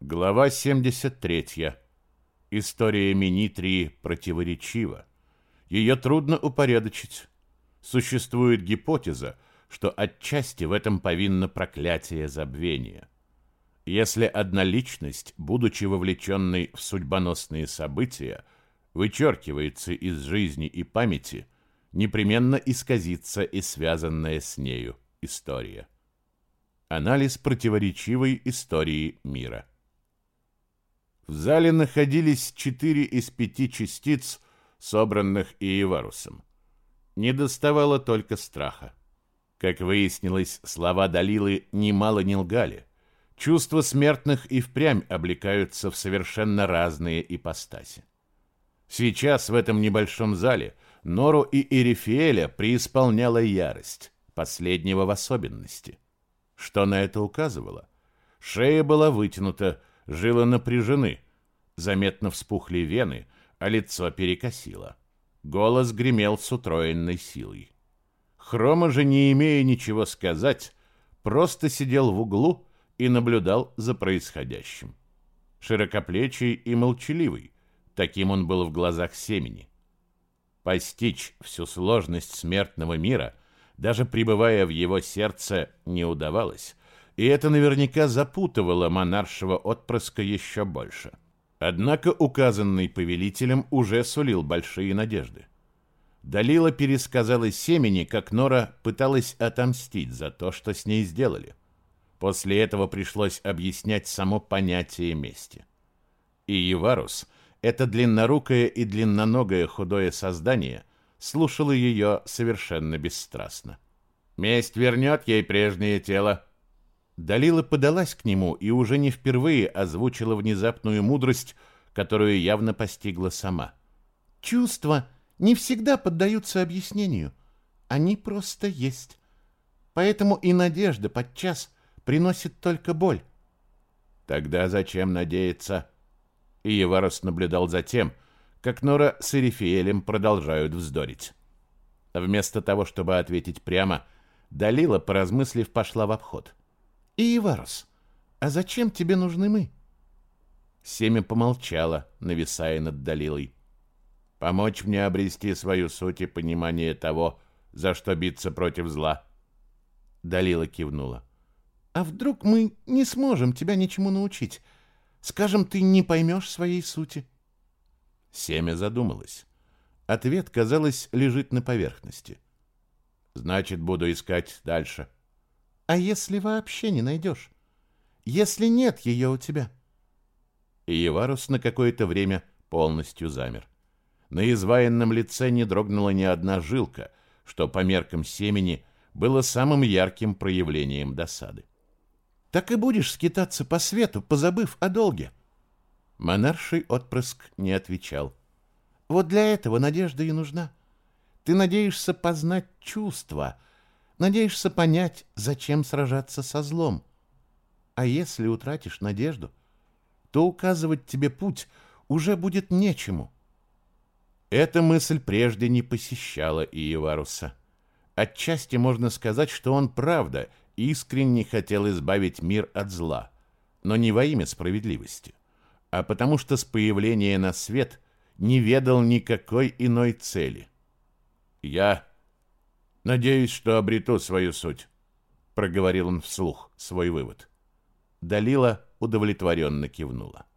Глава 73. История Минитрии противоречива. Ее трудно упорядочить. Существует гипотеза, что отчасти в этом повинно проклятие забвения. Если одна личность, будучи вовлеченной в судьбоносные события, вычеркивается из жизни и памяти, непременно исказится и связанная с нею история. Анализ противоречивой истории мира. В зале находились четыре из пяти частиц, собранных Иеварусом. Не доставало только страха. Как выяснилось, слова Далилы немало не лгали. Чувства смертных и впрямь облекаются в совершенно разные ипостаси. Сейчас в этом небольшом зале Нору и Эрифиэля преисполняла ярость, последнего в особенности. Что на это указывало? Шея была вытянута, жилы напряжены, заметно вспухли вены, а лицо перекосило. Голос гремел с утроенной силой. Хрома же, не имея ничего сказать, просто сидел в углу и наблюдал за происходящим. Широкоплечий и молчаливый, таким он был в глазах семени. Постичь всю сложность смертного мира, даже пребывая в его сердце, не удавалось, и это наверняка запутывало монаршего отпрыска еще больше. Однако указанный повелителем уже сулил большие надежды. Далила пересказала Семени, как Нора пыталась отомстить за то, что с ней сделали. После этого пришлось объяснять само понятие мести. И Еварус, это длиннорукое и длинноногое худое создание, слушало ее совершенно бесстрастно. «Месть вернет ей прежнее тело», Далила подалась к нему и уже не впервые озвучила внезапную мудрость, которую явно постигла сама. «Чувства не всегда поддаются объяснению. Они просто есть. Поэтому и надежда подчас приносит только боль». «Тогда зачем надеяться?» И Еварос наблюдал за тем, как Нора с Эрифиэлем продолжают вздорить. Вместо того, чтобы ответить прямо, Далила, поразмыслив, пошла в обход. «Иеварус, а зачем тебе нужны мы?» Семя помолчала, нависая над Далилой. «Помочь мне обрести свою суть и понимание того, за что биться против зла». Далила кивнула. «А вдруг мы не сможем тебя ничему научить? Скажем, ты не поймешь своей сути?» Семя задумалась. Ответ, казалось, лежит на поверхности. «Значит, буду искать дальше». А если вообще не найдешь? Если нет ее у тебя? И Еварус на какое-то время полностью замер. На изваянном лице не дрогнула ни одна жилка, что по меркам семени было самым ярким проявлением досады. «Так и будешь скитаться по свету, позабыв о долге?» Монарший отпрыск не отвечал. «Вот для этого надежда и нужна. Ты надеешься познать чувства, Надеешься понять, зачем сражаться со злом. А если утратишь надежду, то указывать тебе путь уже будет нечему. Эта мысль прежде не посещала Иеваруса. Отчасти можно сказать, что он правда искренне хотел избавить мир от зла, но не во имя справедливости, а потому что с появления на свет не ведал никакой иной цели. «Я Надеюсь, что обрету свою суть, проговорил он вслух свой вывод. Далила удовлетворенно кивнула.